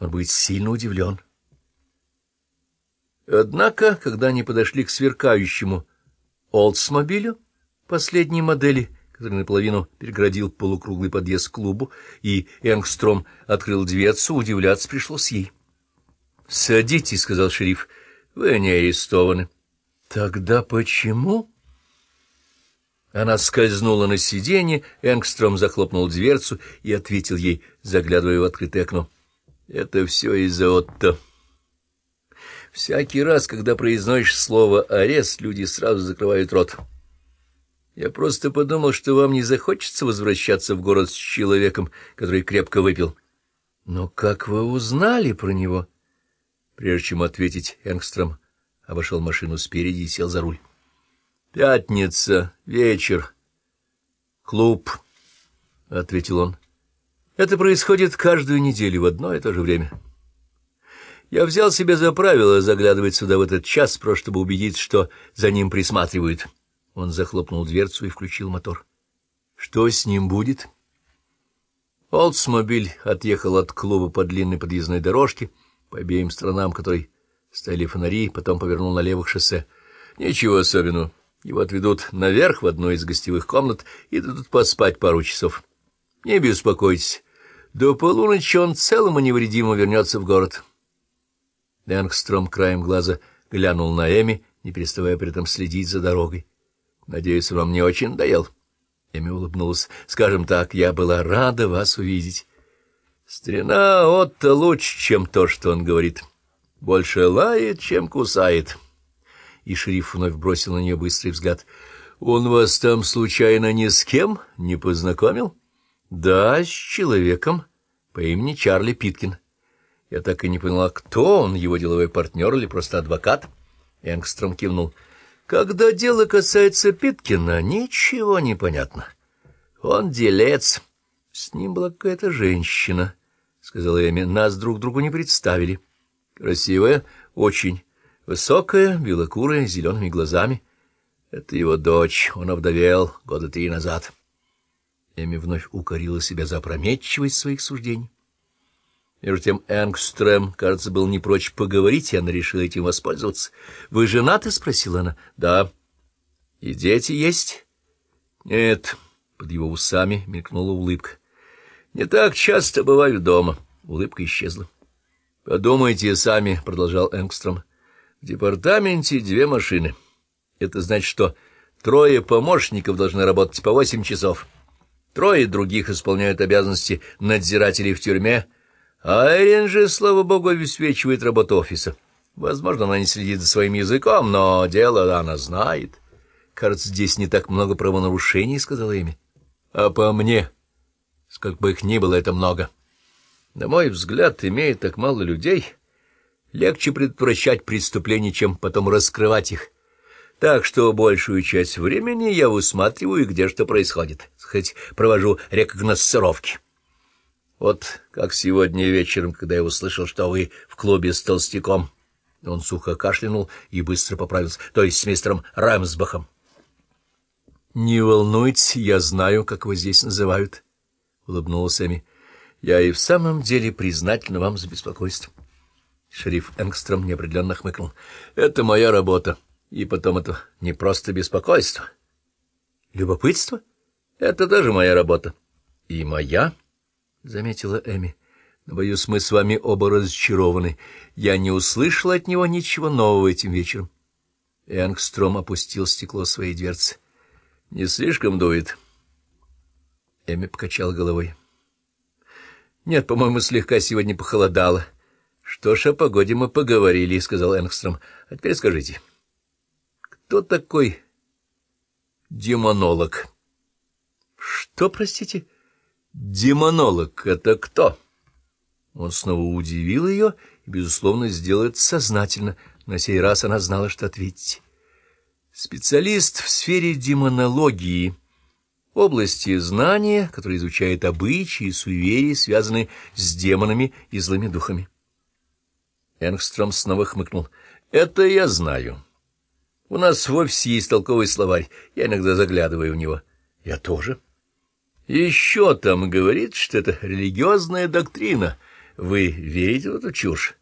он будет сильно удивлен. Однако, когда они подошли к сверкающему Олдсмобилю последней модели, который наполовину переградил полукруглый подъезд к клубу, и Энгстром открыл дверцу, удивляться пришлось ей. — Садитесь, — сказал шериф, — вы не арестованы. — Тогда почему? Она скользнула на сиденье, Энгстром захлопнул дверцу и ответил ей, заглядывая в открытое окно. — Это все из-за Отто. Всякий раз, когда произносишь слово «арест», люди сразу закрывают рот. Я просто подумал, что вам не захочется возвращаться в город с человеком, который крепко выпил. Но как вы узнали про него? Прежде чем ответить, Энгстром обошел машину спереди и сел за руль. Пятница, вечер. Клуб, — ответил он. Это происходит каждую неделю в одно и то же время. Я взял себе за правило заглядывать сюда в этот час, просто чтобы убедиться, что за ним присматривают. Он захлопнул дверцу и включил мотор. Что с ним будет? Олдсмобиль отъехал от клуба по длинной подъездной дорожке, по обеим сторонам которой стояли фонари, потом повернул налево к шоссе. Ничего особенного. Его отведут наверх в одну из гостевых комнат и дадут поспать пару часов. Не беспокойтесь. До полуночи он целым и невредимо вернется в город. Энгстром краем глаза глянул на Эми, не переставая при этом следить за дорогой. — Надеюсь, вам не очень надоел? Эми улыбнулась. — Скажем так, я была рада вас увидеть. Стрена Отто лучше, чем то, что он говорит. Больше лает, чем кусает. И шериф вновь бросил на нее быстрый взгляд. — Он вас там случайно ни с кем не познакомил? — да, с человеком по имени Чарли Питкин. Я так и не поняла, кто он, его деловой партнер или просто адвокат. Энгстром кивнул. Когда дело касается Питкина, ничего не понятно. Он делец. С ним была какая-то женщина, — сказала Эми. Нас друг другу не представили. Красивая, очень. Высокая, белокурая, с зелеными глазами. Это его дочь, он овдовел года три назад. — Эми вновь укорила себя за опрометчивость своих суждений. Между тем Энгстрем, кажется, был не прочь поговорить, и она решила этим воспользоваться. — Вы женаты? — спросила она. — Да. — И дети есть? — Нет. Под его усами мелькнула улыбка. — Не так часто бываю дома. Улыбка исчезла. — Подумайте сами, — продолжал Энгстром. — В департаменте две машины. Это значит, что трое помощников должны работать по восемь часов. — Трое других исполняют обязанности надзирателей в тюрьме, а Эрин же, слава богу, обеспечивает работу офиса. Возможно, она не следит за своим языком, но дело она знает. Кажется, здесь не так много правонарушений, — сказала Эми. А по мне, сколько бы их ни было, это много. На мой взгляд, имея так мало людей, легче предотвращать преступления, чем потом раскрывать их. Так что большую часть времени я высматриваю, где что происходит. Хоть провожу рекогносцировки. Вот как сегодня вечером, когда я услышал, что вы в клубе с толстяком. Он сухо кашлянул и быстро поправился, то есть с мистером Рэмсбахом. — Не волнуйтесь, я знаю, как вы здесь называют, — улыбнулась Эми. — Я и в самом деле признательна вам за беспокойство. Шериф Энгстром неопределенно хмыкнул. — Это моя работа. — и потом это не просто беспокойство. Любопытство? Это тоже моя работа. И моя, — заметила Эми. Но, боюсь, мы с вами оба разочарованы. Я не услышала от него ничего нового этим вечером. Энгстром опустил стекло своей дверцы. — Не слишком дует? Эми покачал головой. — Нет, по-моему, слегка сегодня похолодало. — Что ж, о погоде мы поговорили, — сказал Энгстром. — А теперь скажите... Кто такой демонолог? Что, простите? Демонолог — это кто? Он снова удивил ее и, безусловно, сделал это сознательно. На сей раз она знала, что ответить. Специалист в сфере демонологии, области знания, который изучает обычаи и суеверия, связанные с демонами и злыми духами. Энгстром снова хмыкнул. — Это я знаю. — у нас в офисе есть толковый словарь. Я иногда заглядываю в него. Я тоже. Еще там говорит, что это религиозная доктрина, Вы верите в эту чушь?